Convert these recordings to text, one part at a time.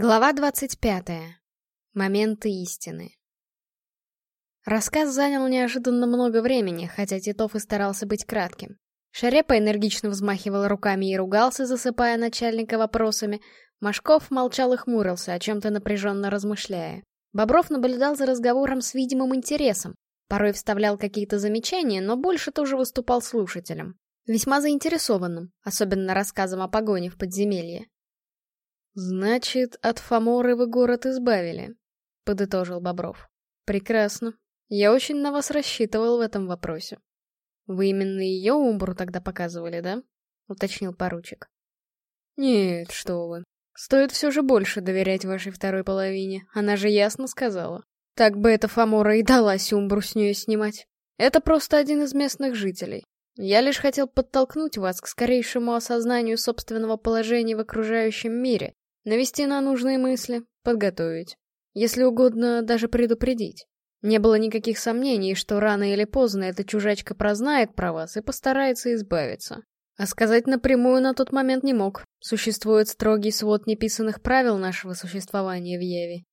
Глава 25. Моменты истины. Рассказ занял неожиданно много времени, хотя Титов и старался быть кратким. Шарепа энергично взмахивал руками и ругался, засыпая начальника вопросами. Машков молчал и хмурился, о чем-то напряженно размышляя. Бобров наблюдал за разговором с видимым интересом. Порой вставлял какие-то замечания, но больше тоже выступал слушателем. Весьма заинтересованным, особенно рассказом о погоне в подземелье. «Значит, от Фоморы вы город избавили», — подытожил Бобров. «Прекрасно. Я очень на вас рассчитывал в этом вопросе». «Вы именно ее Умбру тогда показывали, да?» — уточнил поручик. «Нет, что вы. Стоит все же больше доверять вашей второй половине. Она же ясно сказала. Так бы эта Фомора и далась Умбру с нее снимать. Это просто один из местных жителей. Я лишь хотел подтолкнуть вас к скорейшему осознанию собственного положения в окружающем мире, Навести на нужные мысли, подготовить. Если угодно, даже предупредить. Не было никаких сомнений, что рано или поздно эта чужачка прознает про вас и постарается избавиться. А сказать напрямую на тот момент не мог. Существует строгий свод неписанных правил нашего существования в Еве.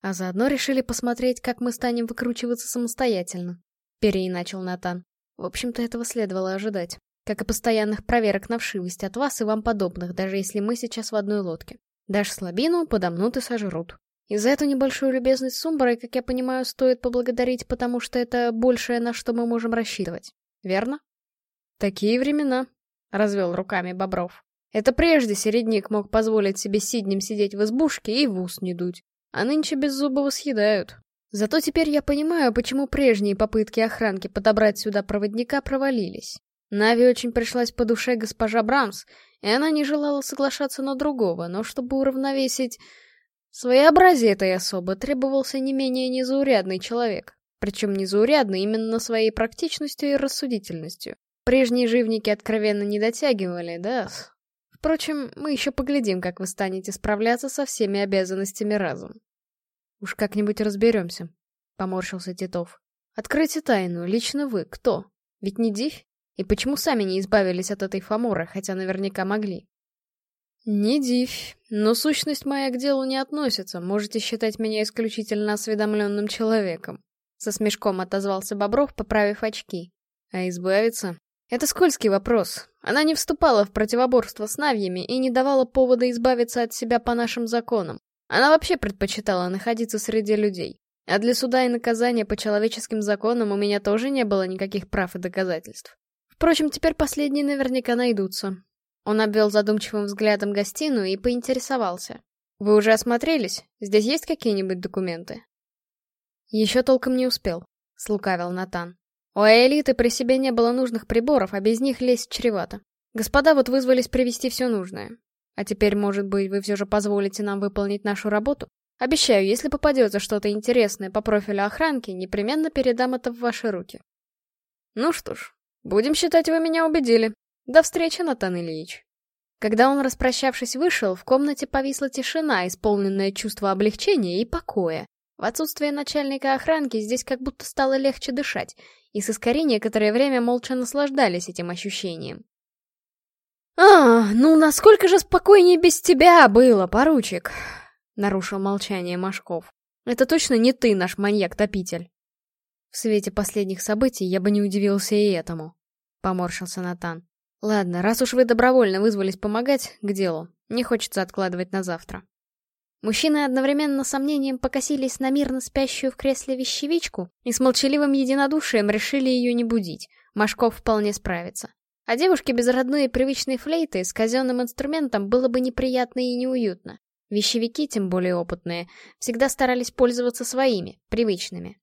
А заодно решили посмотреть, как мы станем выкручиваться самостоятельно. Переиначил Натан. В общем-то, этого следовало ожидать. Как и постоянных проверок на вшивость от вас и вам подобных, даже если мы сейчас в одной лодке. Дашь слабину, подомнут и сожрут. И за эту небольшую любезность с Умброй, как я понимаю, стоит поблагодарить, потому что это большее, на что мы можем рассчитывать. Верно? Такие времена, — развел руками Бобров. Это прежде середник мог позволить себе сиднем сидеть в избушке и в ус не дуть. А нынче беззубого съедают. Зато теперь я понимаю, почему прежние попытки охранки подобрать сюда проводника провалились. Нави очень пришлась по душе госпожа Брамс, и она не желала соглашаться на другого, но чтобы уравновесить своеобразие этой особы, требовался не менее незаурядный человек. Причем незаурядный именно своей практичностью и рассудительностью. Прежние живники откровенно не дотягивали, да? Впрочем, мы еще поглядим, как вы станете справляться со всеми обязанностями разом. Уж как-нибудь разберемся, — поморщился Титов. Откройте тайну, лично вы, кто? Ведь не Дивь? И почему сами не избавились от этой фаморы, хотя наверняка могли? Не дивь, но сущность моя к делу не относится, можете считать меня исключительно осведомленным человеком. Со смешком отозвался Бобров, поправив очки. А избавиться? Это скользкий вопрос. Она не вступала в противоборство с Навьями и не давала повода избавиться от себя по нашим законам. Она вообще предпочитала находиться среди людей. А для суда и наказания по человеческим законам у меня тоже не было никаких прав и доказательств. Впрочем, теперь последние наверняка найдутся. Он обвел задумчивым взглядом гостиную и поинтересовался. «Вы уже осмотрелись? Здесь есть какие-нибудь документы?» «Еще толком не успел», — слукавил Натан. «У элиты при себе не было нужных приборов, а без них лезть чревато. Господа вот вызвались привезти все нужное. А теперь, может быть, вы все же позволите нам выполнить нашу работу? Обещаю, если попадется что-то интересное по профилю охранки, непременно передам это в ваши руки». «Ну что ж, Будем считать, вы меня убедили. До встречи, Натан Ильич. Когда он, распрощавшись, вышел, в комнате повисла тишина, исполненная чувство облегчения и покоя. В отсутствие начальника охранки здесь как будто стало легче дышать, и сыскари некоторое время молча наслаждались этим ощущением. «А, ну насколько же спокойнее без тебя было, поручик!» — нарушил молчание Машков. «Это точно не ты, наш маньяк-топитель?» В свете последних событий я бы не удивился и этому. Поморщился Натан. Ладно, раз уж вы добровольно вызвались помогать, к делу. Не хочется откладывать на завтра. Мужчины одновременно с сомнением покосились на мирно спящую в кресле вещевичку и с молчаливым единодушием решили ее не будить. Машков вполне справится. А девушке без родной и привычной флейты с казенным инструментом было бы неприятно и неуютно. Вещевики, тем более опытные, всегда старались пользоваться своими, привычными.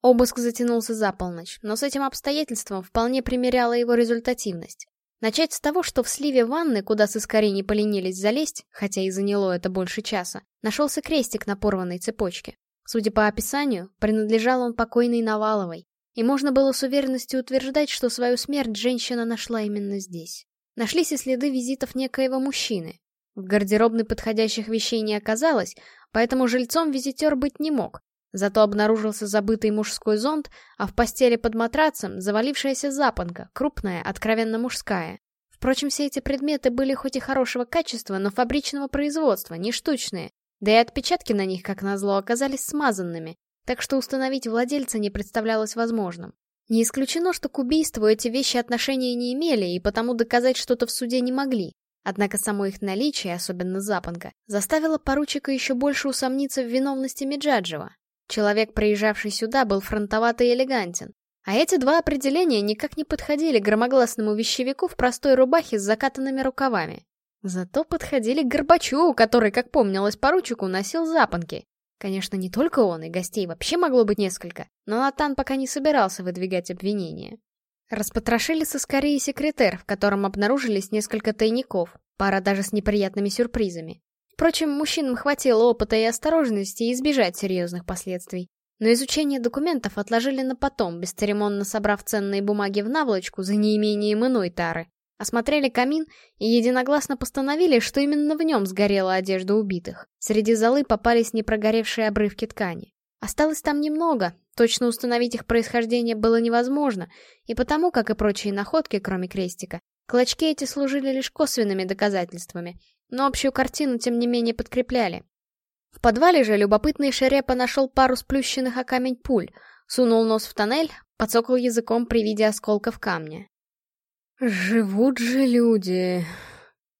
Обыск затянулся за полночь, но с этим обстоятельством вполне примеряла его результативность. Начать с того, что в сливе ванны, куда сыскари не поленились залезть, хотя и заняло это больше часа, нашелся крестик на порванной цепочке. Судя по описанию, принадлежал он покойной Наваловой, и можно было с уверенностью утверждать, что свою смерть женщина нашла именно здесь. Нашлись и следы визитов некоего мужчины. В гардеробной подходящих вещей не оказалось, поэтому жильцом визитер быть не мог, Зато обнаружился забытый мужской зонт, а в постели под матрацем завалившаяся запонка, крупная, откровенно мужская. Впрочем, все эти предметы были хоть и хорошего качества, но фабричного производства, не штучные. Да и отпечатки на них, как назло, оказались смазанными, так что установить владельца не представлялось возможным. Не исключено, что к убийству эти вещи отношения не имели, и потому доказать что-то в суде не могли. Однако само их наличие, особенно запонка, заставило поручика еще больше усомниться в виновности Меджаджева. Человек, приезжавший сюда, был фронтоват и элегантен. А эти два определения никак не подходили громогласному вещевику в простой рубахе с закатанными рукавами. Зато подходили к Горбачу, который, как помнилось поручику, носил запонки. Конечно, не только он, и гостей вообще могло быть несколько, но Натан пока не собирался выдвигать обвинения. Распотрошили соскорее и секретер, в котором обнаружились несколько тайников, пара даже с неприятными сюрпризами. Впрочем, мужчинам хватило опыта и осторожности избежать серьезных последствий. Но изучение документов отложили на потом, бесцеремонно собрав ценные бумаги в наволочку за неимением иной тары. Осмотрели камин и единогласно постановили, что именно в нем сгорела одежда убитых. Среди золы попались непрогоревшие обрывки ткани. Осталось там немного, точно установить их происхождение было невозможно, и потому, как и прочие находки, кроме крестика, клочки эти служили лишь косвенными доказательствами, но общую картину тем не менее подкрепляли. В подвале же любопытный Шерепа нашел пару сплющенных о камень пуль, сунул нос в тоннель, подсокал языком при виде осколков камня. «Живут же люди...»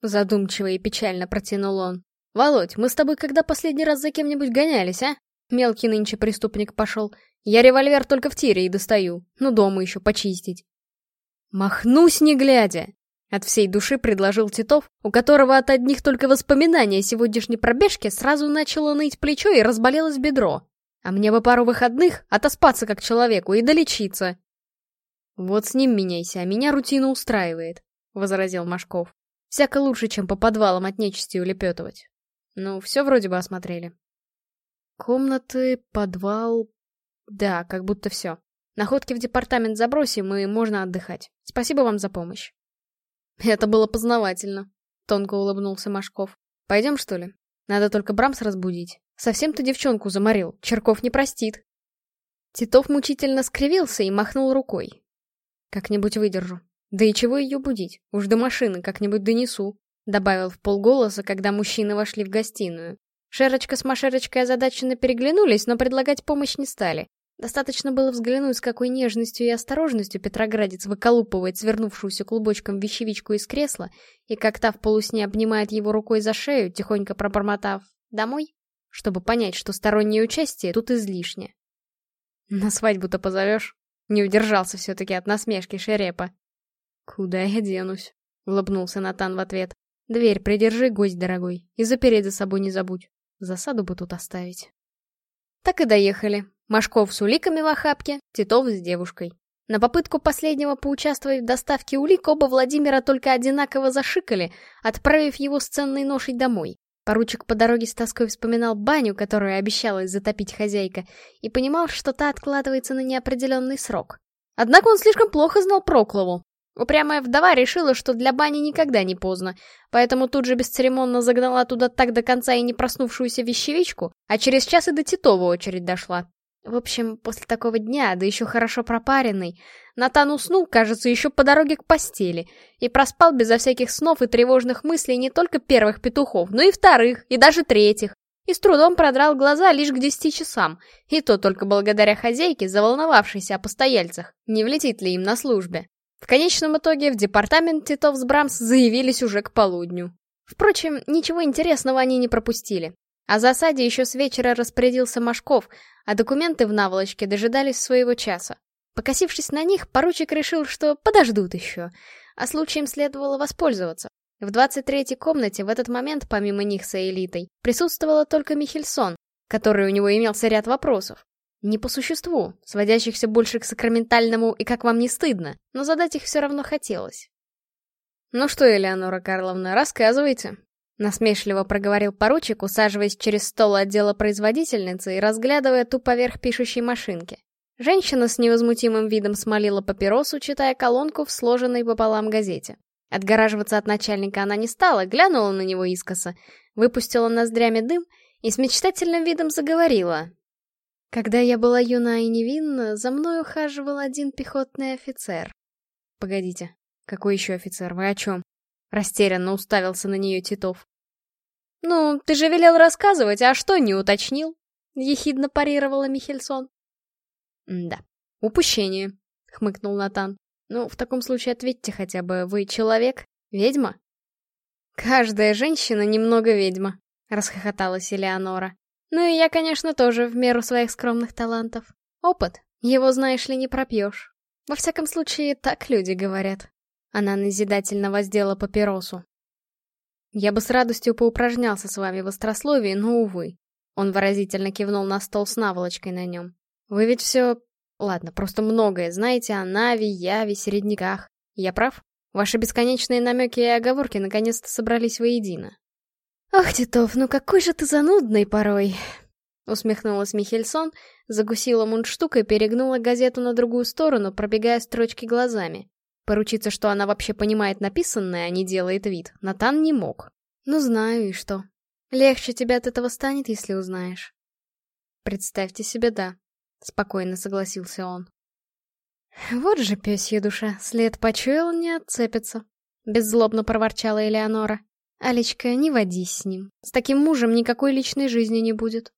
Задумчиво и печально протянул он. «Володь, мы с тобой когда последний раз за кем-нибудь гонялись, а? Мелкий нынче преступник пошел. Я револьвер только в тире и достаю. Ну, дома еще почистить». «Махнусь не глядя!» От всей души предложил Титов, у которого от одних только воспоминаний о сегодняшней пробежке сразу начало ныть плечо и разболелось бедро. А мне бы пару выходных отоспаться как человеку и долечиться. «Вот с ним меняйся, а меня рутина устраивает», — возразил Машков. «Всяко лучше, чем по подвалам от нечисти улепетывать. Ну, все вроде бы осмотрели». «Комнаты, подвал...» «Да, как будто все. Находки в департамент забросим, и можно отдыхать. Спасибо вам за помощь». «Это было познавательно», — тонко улыбнулся Машков. «Пойдем, что ли? Надо только Брамс разбудить. Совсем ты девчонку заморил, Черков не простит». Титов мучительно скривился и махнул рукой. Как-нибудь выдержу. Да и чего ее будить? Уж до машины как-нибудь донесу. Добавил в полголоса, когда мужчины вошли в гостиную. Шерочка с Машерочкой озадаченно переглянулись, но предлагать помощь не стали. Достаточно было взглянуть, с какой нежностью и осторожностью Петроградец выколупывает свернувшуюся клубочком вещевичку из кресла, и как та в полусне обнимает его рукой за шею, тихонько пробормотав «домой», чтобы понять, что стороннее участие тут излишне. «На свадьбу-то позовешь?» Не удержался все-таки от насмешки Шерепа. «Куда я денусь?» — улыбнулся Натан в ответ. «Дверь придержи, гость дорогой, и запереть за собой не забудь. Засаду бы тут оставить». Так и доехали. Машков с уликами в охапке, Титов с девушкой. На попытку последнего поучаствовать в доставке улик оба Владимира только одинаково зашикали, отправив его с ценной ношей домой. Поручик по дороге с тоской вспоминал баню, которую обещалась затопить хозяйка, и понимал, что та откладывается на неопределенный срок. Однако он слишком плохо знал Проклову. Упрямая вдова решила, что для бани никогда не поздно, поэтому тут же бесцеремонно загнала туда так до конца и не проснувшуюся вещевичку, а через час и до Титова очередь дошла. В общем, после такого дня, да еще хорошо пропаренный, Натан уснул, кажется, еще по дороге к постели, и проспал безо всяких снов и тревожных мыслей не только первых петухов, но и вторых, и даже третьих, и с трудом продрал глаза лишь к десяти часам, и то только благодаря хозяйке, заволновавшейся о постояльцах, не влетит ли им на службе. В конечном итоге в департамент Титов с Брамс заявились уже к полудню. Впрочем, ничего интересного они не пропустили. О засаде еще с вечера распорядился Машков, а документы в наволочке дожидались своего часа. Покосившись на них, поручик решил, что подождут еще, а случаем следовало воспользоваться. В 23-й комнате в этот момент, помимо них с элитой, присутствовала только Михельсон, который у него имелся ряд вопросов. Не по существу, сводящихся больше к сакраментальному и как вам не стыдно, но задать их все равно хотелось. «Ну что, Элеонора Карловна, рассказывайте», Насмешливо проговорил поручик, усаживаясь через стол отдела производительницы и разглядывая ту поверх пишущей машинки. Женщина с невозмутимым видом смолила папиросу, читая колонку в сложенной пополам газете. Отгораживаться от начальника она не стала, глянула на него искоса, выпустила ноздрями дым и с мечтательным видом заговорила. Когда я была юна и невинна, за мной ухаживал один пехотный офицер. Погодите, какой еще офицер? Вы о чем? — растерянно уставился на нее Титов. «Ну, ты же велел рассказывать, а что не уточнил?» — ехидно парировала Михельсон. «Да, упущение», — хмыкнул Натан. «Ну, в таком случае ответьте хотя бы, вы человек? Ведьма?» «Каждая женщина немного ведьма», — расхохоталась Элеонора. «Ну и я, конечно, тоже в меру своих скромных талантов. Опыт, его, знаешь ли, не пропьешь. Во всяком случае, так люди говорят». Она назидательно воздела папиросу. «Я бы с радостью поупражнялся с вами в острословии, но, увы». Он выразительно кивнул на стол с наволочкой на нем. «Вы ведь все... Ладно, просто многое знаете о Нави, Яве, Середняках. Я прав? Ваши бесконечные намеки и оговорки наконец-то собрались воедино». «Ох, Титов, ну какой же ты занудный порой!» Усмехнулась Михельсон, загусила мундштук и перегнула газету на другую сторону, пробегая строчки глазами. Поручиться, что она вообще понимает написанное, а не делает вид, Натан не мог. Ну знаю, и что. Легче тебе от этого станет, если узнаешь. Представьте себе, да. Спокойно согласился он. Вот же пёсья душа, след почуял, не отцепится. Беззлобно проворчала Элеонора. Алечка, не водись с ним. С таким мужем никакой личной жизни не будет.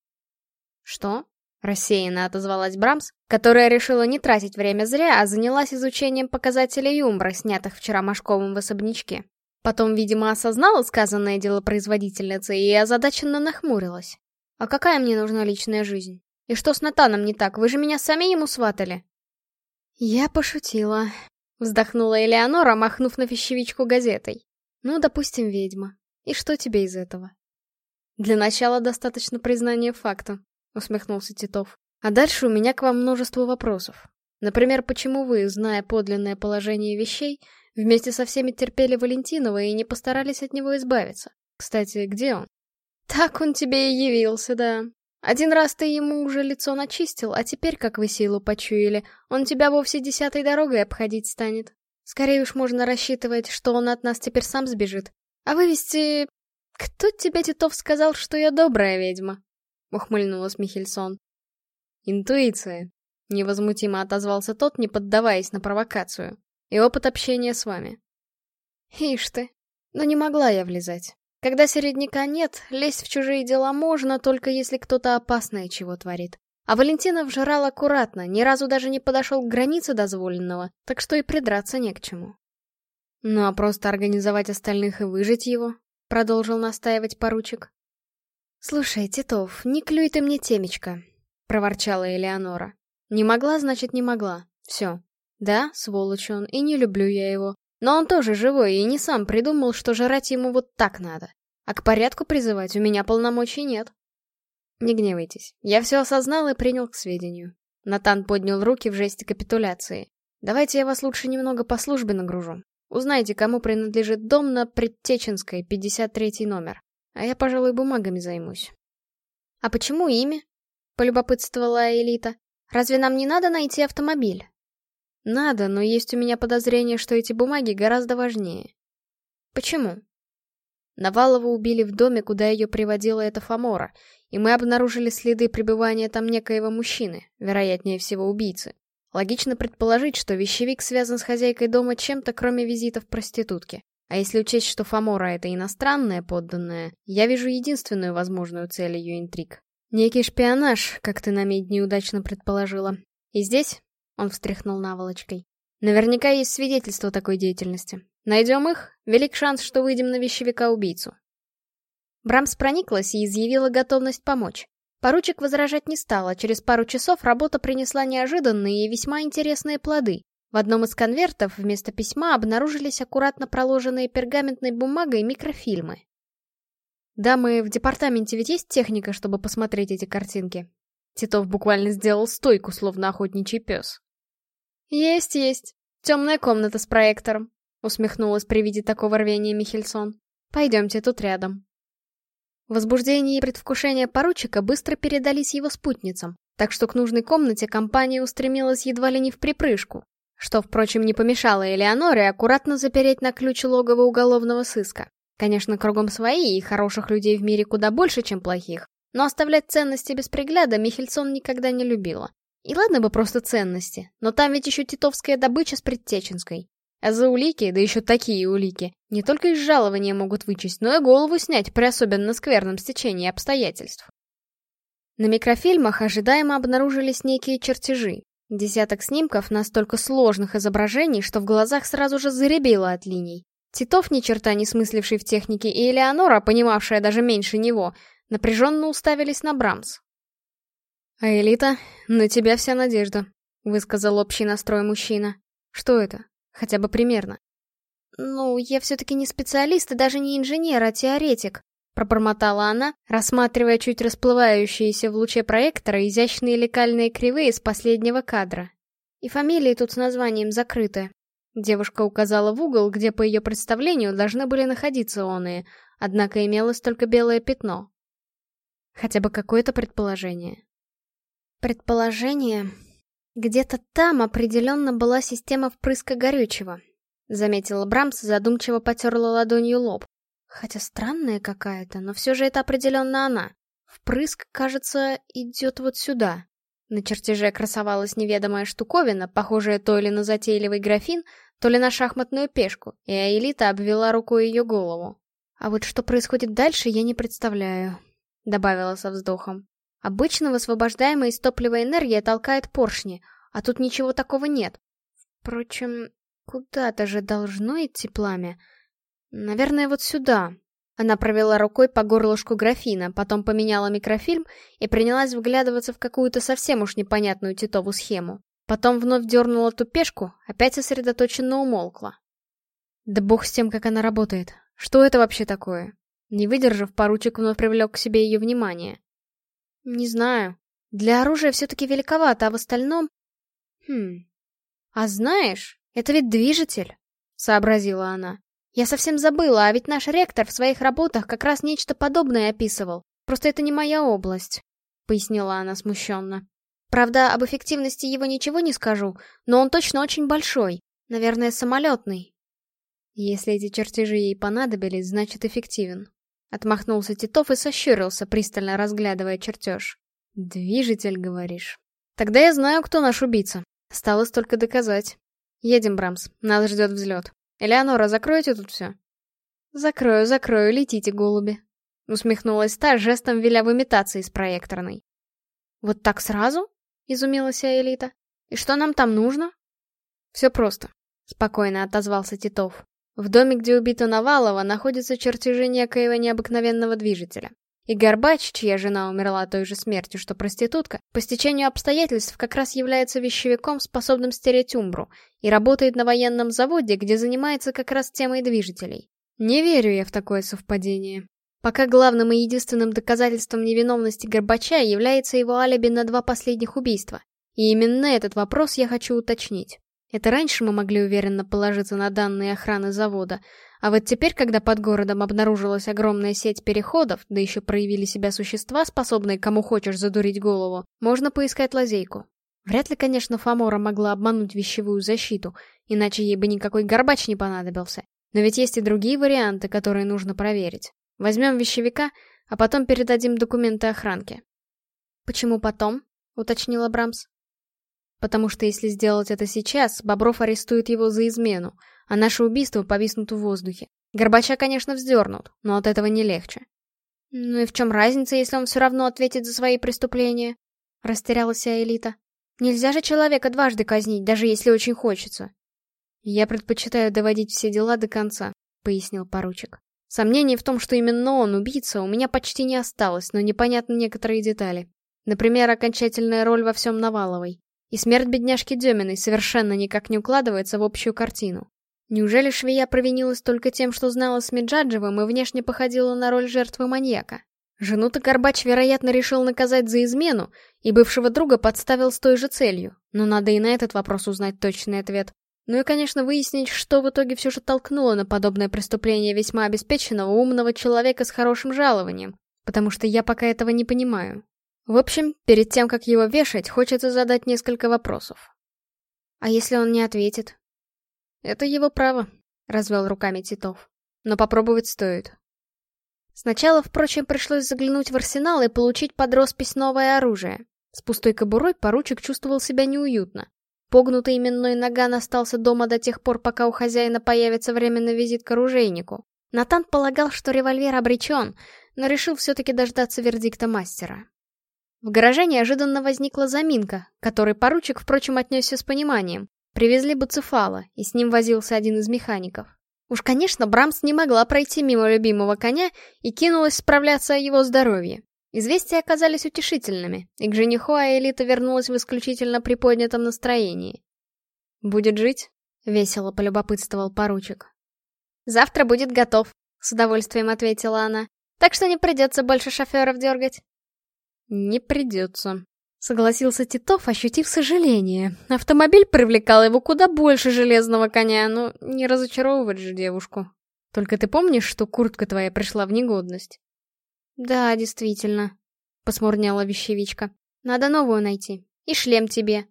Что? Рассеянно отозвалась Брамс, которая решила не тратить время зря, а занялась изучением показателей юмора, снятых вчера Машковым в особнячке. Потом, видимо, осознала сказанное дело производительницы и озадаченно нахмурилась. «А какая мне нужна личная жизнь? И что с Натаном не так? Вы же меня сами ему сватали?» «Я пошутила», — вздохнула Элеонора, махнув на вещевичку газетой. «Ну, допустим, ведьма. И что тебе из этого?» «Для начала достаточно признания факта», — усмехнулся Титов. «А дальше у меня к вам множество вопросов. Например, почему вы, зная подлинное положение вещей, вместе со всеми терпели Валентинова и не постарались от него избавиться? Кстати, где он?» «Так он тебе и явился, да. Один раз ты ему уже лицо начистил, а теперь, как вы силу почуяли, он тебя вовсе десятой дорогой обходить станет. Скорее уж можно рассчитывать, что он от нас теперь сам сбежит. А вывести... Кто тебе, Титов, сказал, что я добрая ведьма?» — ухмыльнулась Михельсон. «Интуиция», — невозмутимо отозвался тот, не поддаваясь на провокацию. «И опыт общения с вами». «Ишь ты, но не могла я влезать. Когда середняка нет, лезть в чужие дела можно, только если кто-то опасное чего творит. А Валентинов жрал аккуратно, ни разу даже не подошел к границе дозволенного, так что и придраться не к чему. «Ну а просто организовать остальных и выжить его?» — продолжил настаивать поручик. «Слушай, Титов, не клюй ты мне темечко», — проворчала Элеонора. «Не могла, значит, не могла. Все. Да, сволочь он, и не люблю я его. Но он тоже живой и не сам придумал, что жрать ему вот так надо. А к порядку призывать у меня полномочий нет». «Не гневайтесь. Я все осознал и принял к сведению». Натан поднял руки в жесте капитуляции. «Давайте я вас лучше немного по службе нагружу. Узнайте, кому принадлежит дом на Предтеченской, 53 номер. А я, пожалуй, бумагами займусь. А почему ими? Полюбопытствовала Элита. Разве нам не надо найти автомобиль? Надо, но есть у меня подозрение, что эти бумаги гораздо важнее. Почему? Навалова убили в доме, куда ее приводила эта Фомора, и мы обнаружили следы пребывания там некоего мужчины, вероятнее всего убийцы. Логично предположить, что вещевик связан с хозяйкой дома чем-то, кроме визитов проститутки. А если учесть, что Фомора — это иностранная подданная, я вижу единственную возможную цель ее интриг. Некий шпионаж, как ты на медь неудачно предположила. И здесь, — он встряхнул наволочкой, — наверняка есть свидетельство такой деятельности. Найдем их, велик шанс, что выйдем на вещевика-убийцу. Брамс прониклась и изъявила готовность помочь. Поручик возражать не стал, а через пару часов работа принесла неожиданные и весьма интересные плоды. В одном из конвертов вместо письма обнаружились аккуратно проложенные пергаментной бумагой микрофильмы. «Дамы, в департаменте ведь есть техника, чтобы посмотреть эти картинки?» Титов буквально сделал стойку, словно охотничий пес. «Есть, есть. Темная комната с проектором», — усмехнулась при виде такого рвения Михельсон. «Пойдемте, тут рядом». Возбуждение и предвкушение поручика быстро передались его спутницам, так что к нужной комнате компания устремилась едва ли не в припрыжку. Что, впрочем, не помешало Элеоноре аккуратно запереть на ключ логово уголовного сыска. Конечно, кругом свои, и хороших людей в мире куда больше, чем плохих. Но оставлять ценности без пригляда Михельсон никогда не любила. И ладно бы просто ценности, но там ведь еще титовская добыча с предтеченской. А за улики, да еще такие улики, не только из жалования могут вычесть, но и голову снять при особенно скверном стечении обстоятельств. На микрофильмах ожидаемо обнаружились некие чертежи. Десяток снимков настолько сложных изображений, что в глазах сразу же заребило от линий. Титов, ни черта не смысливший в технике, и Элеонора, понимавшая даже меньше него, напряженно уставились на Брамс. «А Элита, на тебя вся надежда», — высказал общий настрой мужчина. «Что это? Хотя бы примерно». «Ну, я все-таки не специалист и даже не инженер, а теоретик», — пробормотала она, рассматривая чуть расплывающиеся в луче проектора изящные лекальные кривые с последнего кадра. И фамилии тут с названием закрыты. Девушка указала в угол, где по ее представлению должны были находиться оные, однако имелось только белое пятно. Хотя бы какое-то предположение. Предположение? Где-то там определенно была система впрыска горючего. Заметила Брамс, задумчиво потерла ладонью лоб. Хотя странная какая-то, но все же это определенно она. Впрыск, кажется, идет вот сюда. На чертеже красовалась неведомая штуковина, похожая то ли на затейливый графин, то ли на шахматную пешку, и Аэлита обвела рукой ее голову. «А вот что происходит дальше, я не представляю», — добавила со вздохом. «Обычно высвобождаемая из топлива энергия толкает поршни, а тут ничего такого нет. Впрочем, куда-то же должно идти пламя. Наверное, вот сюда». Она провела рукой по горлышку графина, потом поменяла микрофильм и принялась вглядываться в какую-то совсем уж непонятную титову схему. Потом вновь дернула ту пешку, опять сосредоточенно умолкла. Да бог с тем, как она работает. Что это вообще такое? Не выдержав, поручик вновь привлек к себе ее внимание. Не знаю. Для оружия все-таки великовато, а в остальном... Хм... А знаешь, это ведь движитель, сообразила она. Я совсем забыла, а ведь наш ректор в своих работах как раз нечто подобное описывал. Просто это не моя область, пояснила она смущенно. Правда, об эффективности его ничего не скажу, но он точно очень большой. Наверное, самолетный. Если эти чертежи ей понадобились, значит эффективен. Отмахнулся Титов и сощурился, пристально разглядывая чертеж. «Движитель, говоришь?» «Тогда я знаю, кто наш убийца. Осталось только доказать. Едем, Брамс, нас ждет взлет». «Элеонора, закройте тут все?» «Закрою, закрою, летите, голуби», — усмехнулась та, жестом веля в имитации с проекторной. «Вот так сразу?» — изумилась Аэлита. «И что нам там нужно?» «Все просто», — спокойно отозвался Титов. «В доме, где убита Навалова, находятся чертежи некоего необыкновенного движителя. И Горбач, чья жена умерла той же смертью, что проститутка, по стечению обстоятельств как раз является вещевиком, способным стереть умбру, и работает на военном заводе, где занимается как раз темой движителей. Не верю я в такое совпадение. Пока главным и единственным доказательством невиновности Горбача является его алиби на два последних убийства. И именно этот вопрос я хочу уточнить. Это раньше мы могли уверенно положиться на данные охраны завода, а вот теперь, когда под городом обнаружилась огромная сеть переходов, да еще проявили себя существа, способные кому хочешь задурить голову, можно поискать лазейку. Вряд ли, конечно, Фомора могла обмануть вещевую защиту, иначе ей бы никакой горбач не понадобился. Но ведь есть и другие варианты, которые нужно проверить. Возьмем вещевика, а потом передадим документы охранке. «Почему потом?» — уточнила Брамс. «Потому что если сделать это сейчас, Бобров арестует его за измену, а наше убийство повиснут в воздухе. Горбача, конечно, вздернут, но от этого не легче. Ну и в чем разница, если он все равно ответит за свои преступления? Растерялась Элита. Нельзя же человека дважды казнить, даже если очень хочется. Я предпочитаю доводить все дела до конца, пояснил поручик. Сомнений в том, что именно он убийца, у меня почти не осталось, но непонятны некоторые детали. Например, окончательная роль во всем Наваловой. И смерть бедняжки Деминой совершенно никак не укладывается в общую картину. Неужели швея провинилась только тем, что знала с Меджаджевым и внешне походила на роль жертвы маньяка? Жену-то Горбач, вероятно, решил наказать за измену, и бывшего друга подставил с той же целью. Но надо и на этот вопрос узнать точный ответ. Ну и, конечно, выяснить, что в итоге все же толкнуло на подобное преступление весьма обеспеченного умного человека с хорошим жалованием. Потому что я пока этого не понимаю. В общем, перед тем, как его вешать, хочется задать несколько вопросов. А если он не ответит? «Это его право», — развел руками Титов. «Но попробовать стоит». Сначала, впрочем, пришлось заглянуть в арсенал и получить под роспись новое оружие. С пустой кобурой поручик чувствовал себя неуютно. Погнутый именной наган остался дома до тех пор, пока у хозяина появится временный визит к оружейнику. Натан полагал, что револьвер обречен, но решил все-таки дождаться вердикта мастера. В гараже неожиданно возникла заминка, которой поручик, впрочем, отнесся с пониманием. Привезли Буцефала, и с ним возился один из механиков. Уж, конечно, Брамс не могла пройти мимо любимого коня и кинулась справляться о его здоровье. Известия оказались утешительными, и к жениху Аэлита вернулась в исключительно приподнятом настроении. «Будет жить?» — весело полюбопытствовал поручик. «Завтра будет готов», — с удовольствием ответила она. «Так что не придется больше шоферов дергать». «Не придется», — согласился Титов, ощутив сожаление. Автомобиль привлекал его куда больше железного коня, но не разочаровывать же девушку. Только ты помнишь, что куртка твоя пришла в негодность? «Да, действительно», — посмурняла вещевичка. «Надо новую найти. И шлем тебе».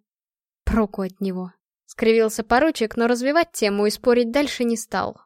Проку от него. Скривился поручик, но развивать тему и спорить дальше не стал.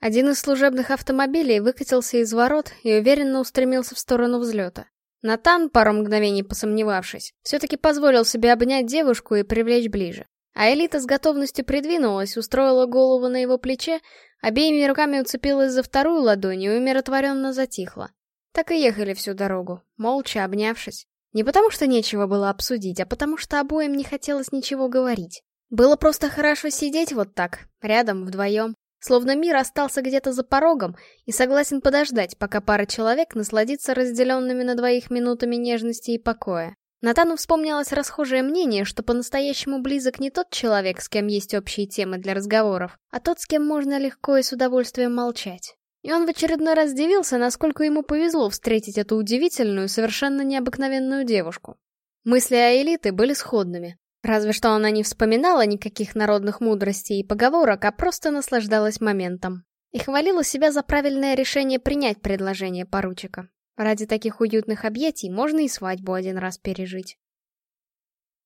Один из служебных автомобилей выкатился из ворот и уверенно устремился в сторону взлета. Натан, пару мгновений посомневавшись, все-таки позволил себе обнять девушку и привлечь ближе. А Элита с готовностью придвинулась, устроила голову на его плече, обеими руками уцепилась за вторую ладонь и умиротворенно затихла. Так и ехали всю дорогу, молча обнявшись. Не потому что нечего было обсудить, а потому что обоим не хотелось ничего говорить. Было просто хорошо сидеть вот так, рядом, вдвоем. Словно мир остался где-то за порогом и согласен подождать, пока пара человек насладится разделенными на двоих минутами нежности и покоя. Натану вспомнилось расхожее мнение, что по-настоящему близок не тот человек, с кем есть общие темы для разговоров, а тот, с кем можно легко и с удовольствием молчать. И он в очередной раз удивился, насколько ему повезло встретить эту удивительную, совершенно необыкновенную девушку. Мысли о Элиты были сходными. Разве что она не вспоминала никаких народных мудростей и поговорок, а просто наслаждалась моментом. И хвалила себя за правильное решение принять предложение поручика. Ради таких уютных объятий можно и свадьбу один раз пережить.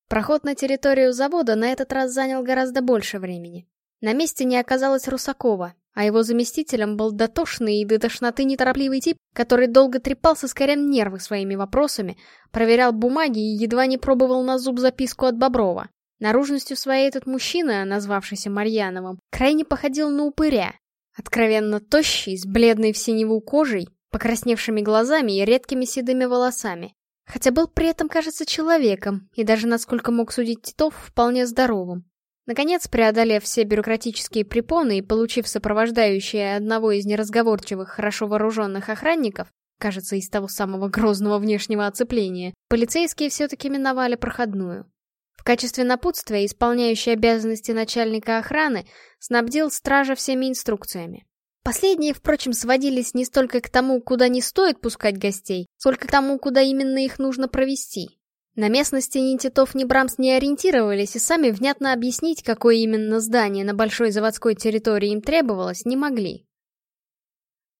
Проход на территорию завода на этот раз занял гораздо больше времени. На месте не оказалось Русакова, а его заместителем был дотошный и до тошноты неторопливый тип, который долго трепался с корям нервы своими вопросами, проверял бумаги и едва не пробовал на зуб записку от Боброва. Наружностью своей этот мужчина, назвавшийся Марьяновым, крайне походил на упыря. Откровенно тощий, с бледной в синеву кожей, покрасневшими глазами и редкими седыми волосами. Хотя был при этом, кажется, человеком, и даже, насколько мог судить Титов, вполне здоровым. Наконец, преодолев все бюрократические препоны и получив сопровождающее одного из неразговорчивых, хорошо вооруженных охранников, кажется, из того самого грозного внешнего оцепления, полицейские все-таки миновали проходную. В качестве напутствия исполняющий обязанности начальника охраны снабдил стража всеми инструкциями. Последние, впрочем, сводились не столько к тому, куда не стоит пускать гостей, сколько к тому, куда именно их нужно провести. На местности ни Титов, ни Брамс не ориентировались и сами внятно объяснить, какое именно здание на большой заводской территории им требовалось, не могли.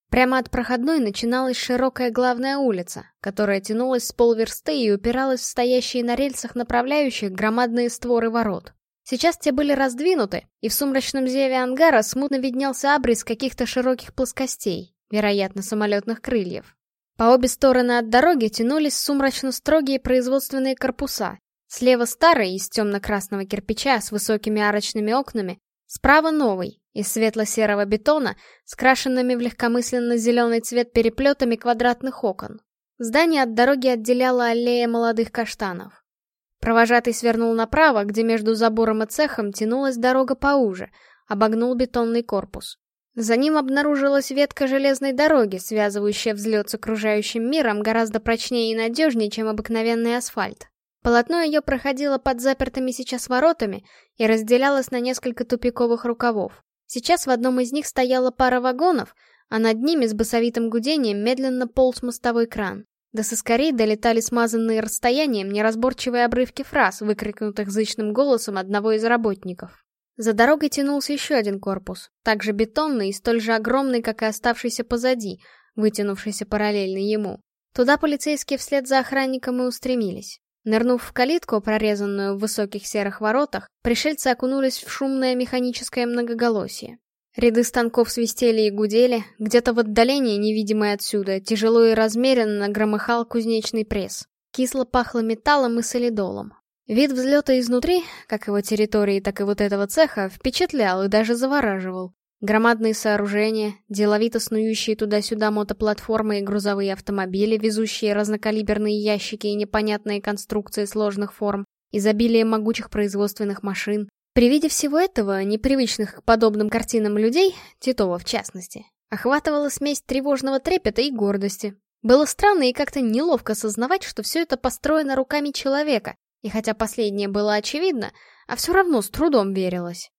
Прямо от проходной начиналась широкая главная улица, которая тянулась с полверсты и упиралась в стоящие на рельсах направляющих громадные створы ворот. Сейчас те были раздвинуты, и в сумрачном зеве ангара смутно виднелся абрис каких-то широких плоскостей, вероятно, самолетных крыльев. По обе стороны от дороги тянулись сумрачно-строгие производственные корпуса. Слева старый, из темно-красного кирпича, с высокими арочными окнами. Справа новый, из светло-серого бетона, с крашенными в легкомысленно-зеленый цвет переплетами квадратных окон. Здание от дороги отделяла аллея молодых каштанов. Провожатый свернул направо, где между забором и цехом тянулась дорога поуже, обогнул бетонный корпус. За ним обнаружилась ветка железной дороги, связывающая взлет с окружающим миром гораздо прочнее и надежнее, чем обыкновенный асфальт. Полотно ее проходило под запертыми сейчас воротами и разделялось на несколько тупиковых рукавов. Сейчас в одном из них стояла пара вагонов, а над ними с басовитым гудением медленно полз мостовой кран. До соскорей долетали смазанные расстоянием неразборчивые обрывки фраз, выкрикнутых зычным голосом одного из работников. За дорогой тянулся еще один корпус, также бетонный и столь же огромный, как и оставшийся позади, вытянувшийся параллельно ему. Туда полицейские вслед за охранником и устремились. Нырнув в калитку, прорезанную в высоких серых воротах, пришельцы окунулись в шумное механическое многоголосие. Ряды станков свистели и гудели, где-то в отдалении, невидимой отсюда, тяжело и размеренно громыхал кузнечный пресс. Кисло пахло металлом и солидолом. Вид взлета изнутри, как его территории, так и вот этого цеха, впечатлял и даже завораживал. Громадные сооружения, деловито снующие туда-сюда мотоплатформы и грузовые автомобили, везущие разнокалиберные ящики и непонятные конструкции сложных форм, изобилие могучих производственных машин. При виде всего этого, непривычных к подобным картинам людей, Титова в частности, охватывала смесь тревожного трепета и гордости. Было странно и как-то неловко осознавать, что все это построено руками человека, и хотя последнее было очевидно, а все равно с трудом верилось.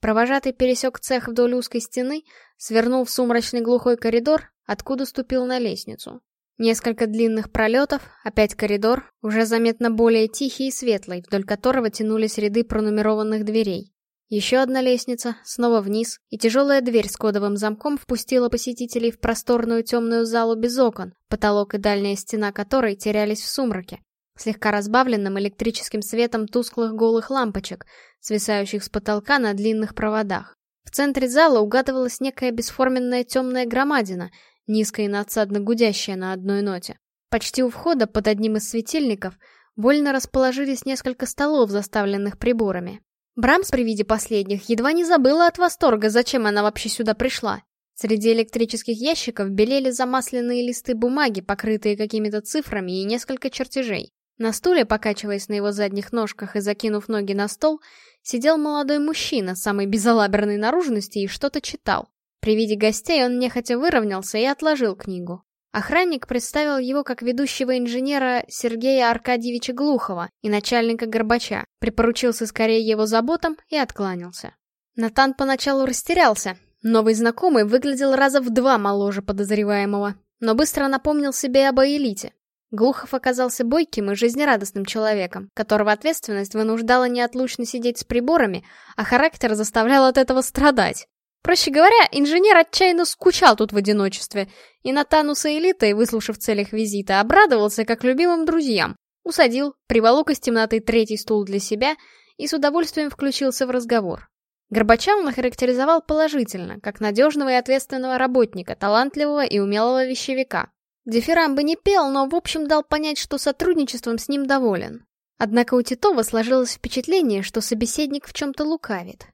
Провожатый пересек цех вдоль узкой стены, свернул в сумрачный глухой коридор, откуда ступил на лестницу. Несколько длинных пролетов, опять коридор, уже заметно более тихий и светлый, вдоль которого тянулись ряды пронумерованных дверей. Еще одна лестница, снова вниз, и тяжелая дверь с кодовым замком впустила посетителей в просторную темную залу без окон, потолок и дальняя стена которой терялись в сумраке слегка разбавленным электрическим светом тусклых голых лампочек, свисающих с потолка на длинных проводах. В центре зала угадывалась некая бесформенная темная громадина, низкая и надсадно гудящая на одной ноте. Почти у входа под одним из светильников вольно расположились несколько столов, заставленных приборами. Брамс при виде последних едва не забыла от восторга, зачем она вообще сюда пришла. Среди электрических ящиков белели замасленные листы бумаги, покрытые какими-то цифрами и несколько чертежей. На стуле, покачиваясь на его задних ножках и закинув ноги на стол, сидел молодой мужчина самой безалаберной наружности и что-то читал. При виде гостей он нехотя выровнялся и отложил книгу. Охранник представил его как ведущего инженера Сергея Аркадьевича Глухова и начальника Горбача, припоручился скорее его заботам и откланялся. Натан поначалу растерялся. Новый знакомый выглядел раза в два моложе подозреваемого, но быстро напомнил себе об элите, Глухов оказался бойким и жизнерадостным человеком, которого ответственность вынуждала неотлучно сидеть с приборами, а характер заставлял от этого страдать. Проще говоря, инженер отчаянно скучал тут в одиночестве, и Натану с элитой, выслушав целях визита, обрадовался как любимым друзьям, усадил, приволок из темноты третий стул для себя и с удовольствием включился в разговор. Горбача он охарактеризовал положительно, как надежного и ответственного работника, талантливого и умелого вещевика, Дифирамбы не пел, но в общем дал понять, что сотрудничеством с ним доволен. Однако у Титова сложилось впечатление, что собеседник в чем-то лукавит.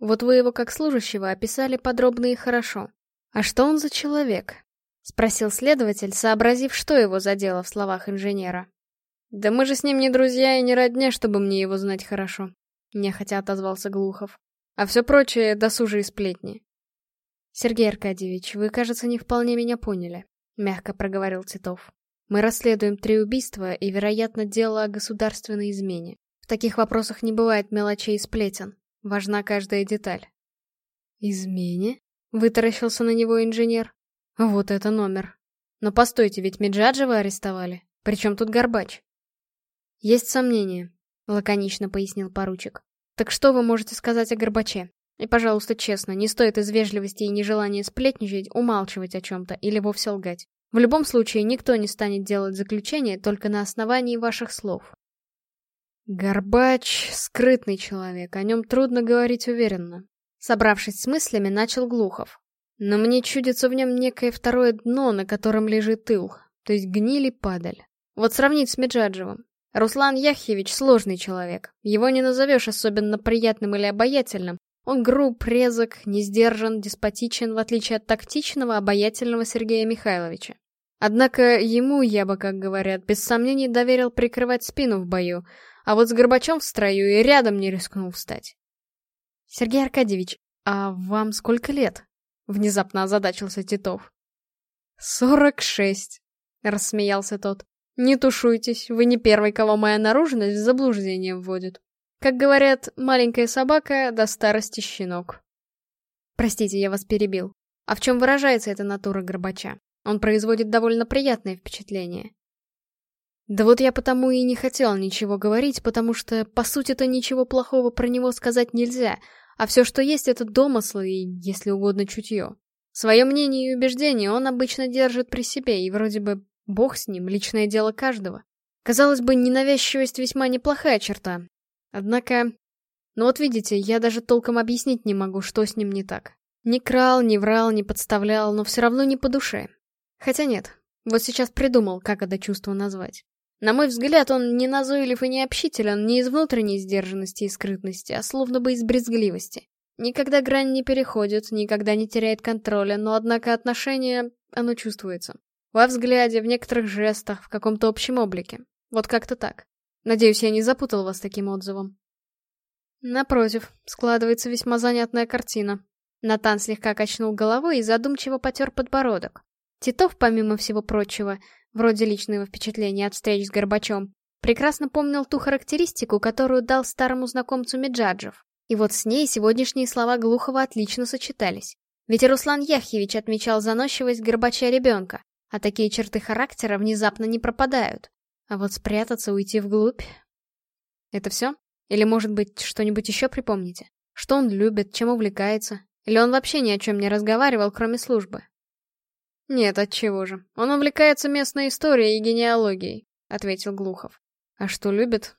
Вот вы его как служащего описали подробно и хорошо. А что он за человек? Спросил следователь, сообразив, что его задело в словах инженера. Да мы же с ним не друзья и не родня, чтобы мне его знать хорошо. Нехотя отозвался Глухов. А все прочее — досужие сплетни. Сергей Аркадьевич, вы, кажется, не вполне меня поняли. — мягко проговорил Титов. «Мы расследуем три убийства и, вероятно, дело о государственной измене. В таких вопросах не бывает мелочей и сплетен. Важна каждая деталь». «Измене?» — вытаращился на него инженер. «Вот это номер. Но постойте, ведь Меджаджева арестовали. Причем тут Горбач?» «Есть сомнения», — лаконично пояснил поручик. «Так что вы можете сказать о Горбаче? И, пожалуйста, честно, не стоит из вежливости и нежелания сплетничать умалчивать о чем-то или вовсе лгать. В любом случае, никто не станет делать заключение только на основании ваших слов. Горбач — скрытный человек, о нем трудно говорить уверенно. Собравшись с мыслями, начал Глухов. Но мне чудится в нем некое второе дно, на котором лежит тыл, то есть гнили падаль. Вот сравнить с Меджаджевым. Руслан Яхьевич сложный человек. Его не назовешь особенно приятным или обаятельным, он груб, резок, не сдержан, деспотичен, в отличие от тактичного, обаятельного Сергея Михайловича. Однако ему, я бы, как говорят, без сомнений доверил прикрывать спину в бою, а вот с Горбачом в строю и рядом не рискнул встать. «Сергей Аркадьевич, а вам сколько лет?» — внезапно озадачился Титов. «Сорок шесть», — рассмеялся тот. «Не тушуйтесь, вы не первый, кого моя наружность в заблуждение вводит». Как говорят, маленькая собака до старости щенок. Простите, я вас перебил. А в чем выражается эта натура Горбача? Он производит довольно приятное впечатление. Да вот я потому и не хотел ничего говорить, потому что, по сути-то, ничего плохого про него сказать нельзя, а все, что есть, это домыслы и, если угодно, чутье. Свое мнение и убеждение он обычно держит при себе, и вроде бы бог с ним, личное дело каждого. Казалось бы, ненавязчивость весьма неплохая черта, Однако... Ну вот видите, я даже толком объяснить не могу, что с ним не так. Не крал, не врал, не подставлял, но все равно не по душе. Хотя нет, вот сейчас придумал, как это чувство назвать. На мой взгляд, он не назойлив и не общителен не из внутренней сдержанности и скрытности, а словно бы из брезгливости. Никогда грань не переходит, никогда не теряет контроля, но однако отношение, оно чувствуется. Во взгляде, в некоторых жестах, в каком-то общем облике. Вот как-то так. Надеюсь, я не запутал вас таким отзывом. Напротив, складывается весьма занятная картина. Натан слегка качнул головой и задумчиво потер подбородок. Титов, помимо всего прочего, вроде личного впечатления от встреч с Горбачом, прекрасно помнил ту характеристику, которую дал старому знакомцу Меджаджев. И вот с ней сегодняшние слова Глухова отлично сочетались. Ведь Руслан Яхьевич отмечал заносчивость Горбача ребенка, а такие черты характера внезапно не пропадают. А вот спрятаться, уйти вглубь... Это все? Или, может быть, что-нибудь еще припомните? Что он любит, чем увлекается? Или он вообще ни о чем не разговаривал, кроме службы? «Нет, отчего же. Он увлекается местной историей и генеалогией», — ответил Глухов. «А что любит?»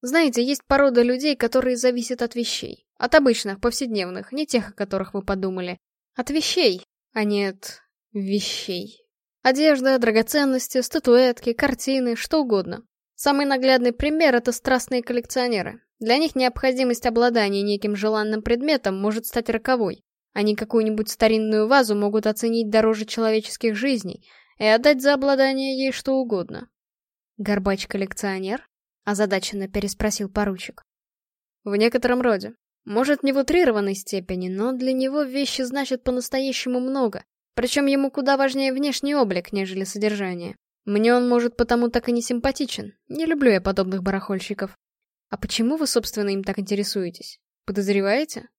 «Знаете, есть порода людей, которые зависят от вещей. От обычных, повседневных, не тех, о которых вы подумали. От вещей, а не от вещей. Одежда, драгоценности, статуэтки, картины, что угодно. Самый наглядный пример — это страстные коллекционеры. Для них необходимость обладания неким желанным предметом может стать роковой. Они какую-нибудь старинную вазу могут оценить дороже человеческих жизней и отдать за обладание ей что угодно. «Горбач-коллекционер?» — озадаченно переспросил поручик. «В некотором роде. Может, не в утрированной степени, но для него вещи значат по-настоящему много, причем ему куда важнее внешний облик, нежели содержание. Мне он, может, потому так и не симпатичен. Не люблю я подобных барахольщиков. А почему вы, собственно, им так интересуетесь? Подозреваете?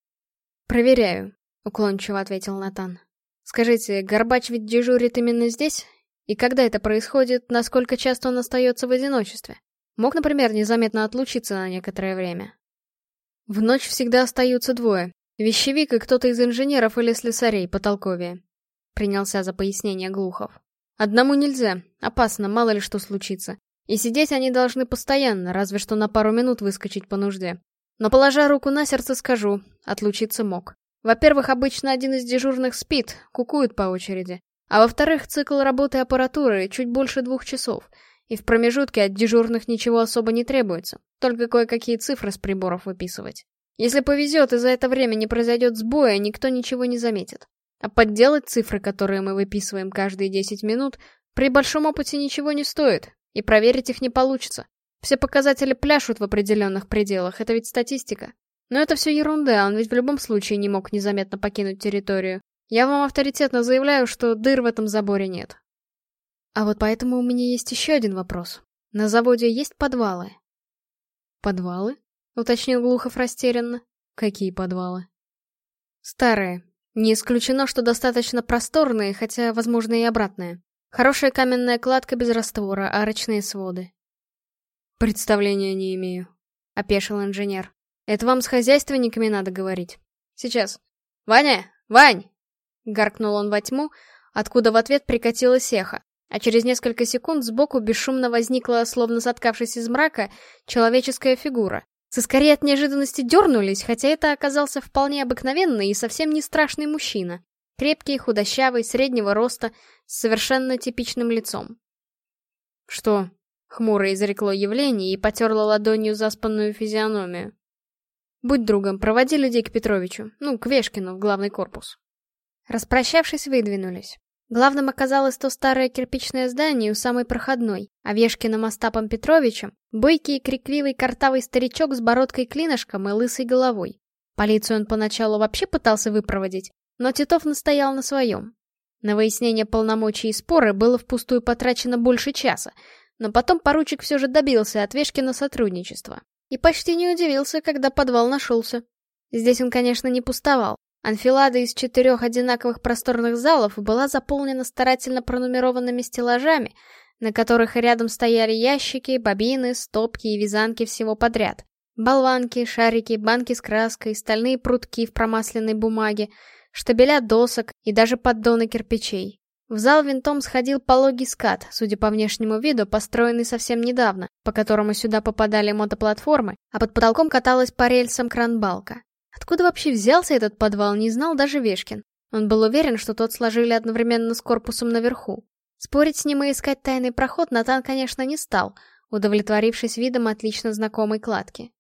Проверяю, уклончиво ответил Натан. Скажите, Горбач ведь дежурит именно здесь? И когда это происходит, насколько часто он остается в одиночестве? Мог, например, незаметно отлучиться на некоторое время? В ночь всегда остаются двое. Вещевик и кто-то из инженеров или слесарей по толковее. Принялся за пояснение Глухов. Одному нельзя, опасно, мало ли что случится. И сидеть они должны постоянно, разве что на пару минут выскочить по нужде. Но положа руку на сердце скажу, отлучиться мог. Во-первых, обычно один из дежурных спит, кукует по очереди. А во-вторых, цикл работы аппаратуры чуть больше двух часов. И в промежутке от дежурных ничего особо не требуется, только кое-какие цифры с приборов выписывать. Если повезет и за это время не произойдет сбоя, никто ничего не заметит. А подделать цифры, которые мы выписываем каждые 10 минут, при большом опыте ничего не стоит, и проверить их не получится. Все показатели пляшут в определенных пределах, это ведь статистика. Но это все ерунда, он ведь в любом случае не мог незаметно покинуть территорию. Я вам авторитетно заявляю, что дыр в этом заборе нет. А вот поэтому у меня есть еще один вопрос. На заводе есть подвалы? Подвалы? Уточнил Глухов растерянно. Какие подвалы? Старые. Не исключено, что достаточно просторные, хотя, возможно, и обратные. Хорошая каменная кладка без раствора, арочные своды. Представления не имею, — опешил инженер. Это вам с хозяйственниками надо говорить. Сейчас. Ваня! Вань! Гаркнул он во тьму, откуда в ответ прикатилась эхо, а через несколько секунд сбоку бесшумно возникла, словно соткавшись из мрака, человеческая фигура. Соскорее от неожиданности дернулись, хотя это оказался вполне обыкновенный и совсем не страшный мужчина. Крепкий, худощавый, среднего роста, с совершенно типичным лицом. «Что?» — хмуро изрекло явление и потерло ладонью заспанную физиономию. Будь другом, проводи людей к Петровичу, ну, к Вешкину, в главный корпус. Распрощавшись, выдвинулись. Главным оказалось то старое кирпичное здание у самой проходной, а Вешкиным Остапом Петровичем — бойкий и крикливый картавый старичок с бородкой-клинышком и лысой головой. Полицию он поначалу вообще пытался выпроводить, но Титов настоял на своем. На выяснение полномочий и споры было впустую потрачено больше часа, но потом поручик все же добился от Вешкина сотрудничества. И почти не удивился, когда подвал нашелся. Здесь он, конечно, не пустовал. Анфилада из четырех одинаковых просторных залов была заполнена старательно пронумерованными стеллажами, на которых рядом стояли ящики, бобины, стопки и вязанки всего подряд. Болванки, шарики, банки с краской, стальные прутки в промасленной бумаге, штабеля досок и даже поддоны кирпичей. В зал винтом сходил пологий скат, судя по внешнему виду, построенный совсем недавно, по которому сюда попадали мотоплатформы, а под потолком каталась по рельсам кран-балка. Откуда вообще взялся этот подвал, не знал даже Вешкин. Он был уверен, что тот сложили одновременно с корпусом наверху. Спорить с ним и искать тайный проход Натан, конечно, не стал, удовлетворившись видом отлично знакомой кладки.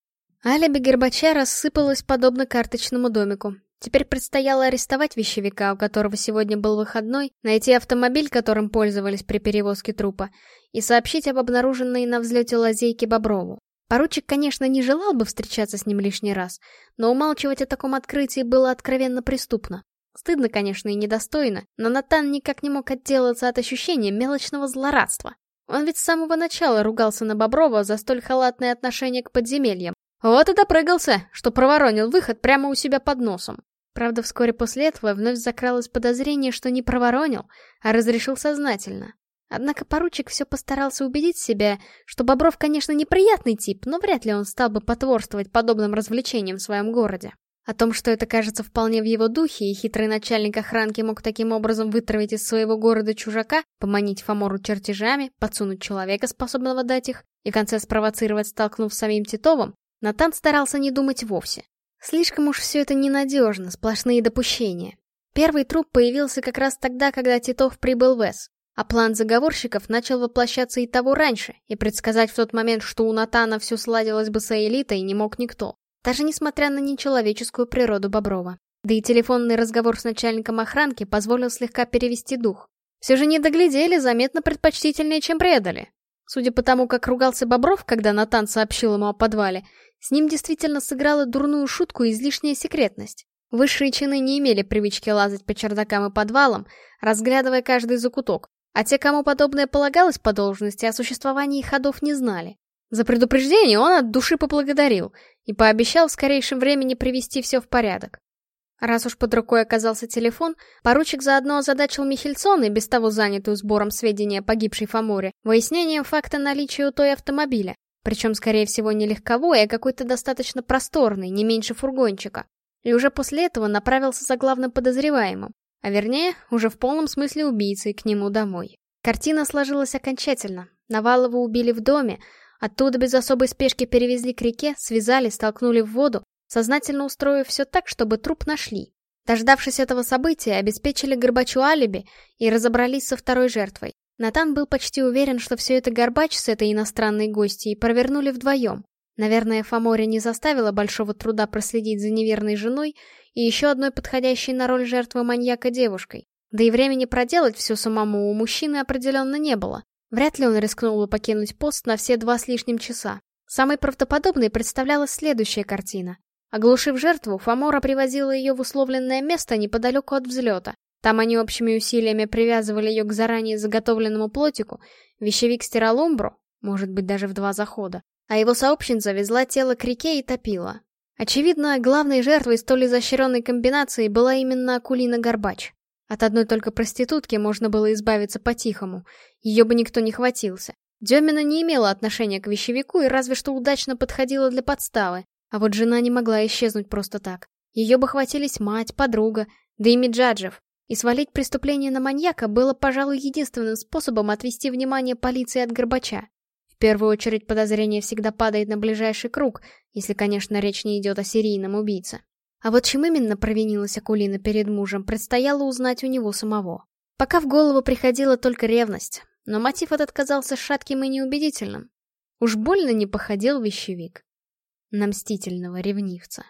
Алиби Гербача рассыпалось подобно карточному домику. Теперь предстояло арестовать вещевика, у которого сегодня был выходной, найти автомобиль, которым пользовались при перевозке трупа, и сообщить об обнаруженной на взлете лазейке Боброву. Поручик, конечно, не желал бы встречаться с ним лишний раз, но умалчивать о таком открытии было откровенно преступно. Стыдно, конечно, и недостойно, но Натан никак не мог отделаться от ощущения мелочного злорадства. Он ведь с самого начала ругался на Боброва за столь халатное отношение к подземельям. Вот и допрыгался, что проворонил выход прямо у себя под носом. Правда, вскоре после этого вновь закралось подозрение, что не проворонил, а разрешил сознательно. Однако поручик все постарался убедить себя, что Бобров, конечно, неприятный тип, но вряд ли он стал бы потворствовать подобным развлечениям в своем городе. О том, что это кажется вполне в его духе, и хитрый начальник охранки мог таким образом вытравить из своего города чужака, поманить Фомору чертежами, подсунуть человека, способного дать их, и в конце спровоцировать, столкнув с самим Титовым, Натан старался не думать вовсе. Слишком уж все это ненадежно, сплошные допущения. Первый труп появился как раз тогда, когда Титов прибыл в Эс. А план заговорщиков начал воплощаться и того раньше, и предсказать в тот момент, что у Натана все сладилось бы с элитой, не мог никто. Даже несмотря на нечеловеческую природу Боброва. Да и телефонный разговор с начальником охранки позволил слегка перевести дух. Все же не доглядели, заметно предпочтительнее, чем предали. Судя по тому, как ругался Бобров, когда Натан сообщил ему о подвале, с ним действительно сыграла дурную шутку излишняя секретность. Высшие чины не имели привычки лазать по чердакам и подвалам, разглядывая каждый закуток, а те, кому подобное полагалось по должности, о существовании ходов не знали. За предупреждение он от души поблагодарил и пообещал в скорейшем времени привести все в порядок. Раз уж под рукой оказался телефон, поручик заодно озадачил Михельсон и без того занятую сбором сведений о погибшей Фоморе, выяснением факта наличия у той автомобиля, причем, скорее всего, не легковой, а какой-то достаточно просторный, не меньше фургончика. И уже после этого направился за главным подозреваемым, а вернее, уже в полном смысле убийцей к нему домой. Картина сложилась окончательно. Навалова убили в доме, оттуда без особой спешки перевезли к реке, связали, столкнули в воду, сознательно устроив все так, чтобы труп нашли. Дождавшись этого события, обеспечили Горбачу алиби и разобрались со второй жертвой. Натан был почти уверен, что все это Горбач с этой иностранной гостьей провернули вдвоем. Наверное, Фоморе не заставило большого труда проследить за неверной женой и еще одной подходящей на роль жертвы маньяка девушкой. Да и времени проделать все самому у мужчины определенно не было. Вряд ли он рискнул бы покинуть пост на все два с лишним часа. Самой правдоподобной представлялась следующая картина. Оглушив жертву, Фомора привозила ее в условленное место неподалеку от взлета. Там они общими усилиями привязывали ее к заранее заготовленному плотику, вещевик стирал умбру, может быть даже в два захода, а его сообщница везла тело к реке и топила. Очевидно, главной жертвой столь изощренной комбинации была именно Акулина Горбач. От одной только проститутки можно было избавиться по-тихому, ее бы никто не хватился. Демина не имела отношения к вещевику и разве что удачно подходила для подставы, а вот жена не могла исчезнуть просто так. Ее бы хватились мать, подруга, да и Миджаджев. И свалить преступление на маньяка было, пожалуй, единственным способом отвести внимание полиции от Горбача. В первую очередь подозрение всегда падает на ближайший круг, если, конечно, речь не идет о серийном убийце. А вот чем именно провинилась Акулина перед мужем, предстояло узнать у него самого. Пока в голову приходила только ревность, но мотив этот казался шатким и неубедительным. Уж больно не походил вещевик на мстительного ревнивца.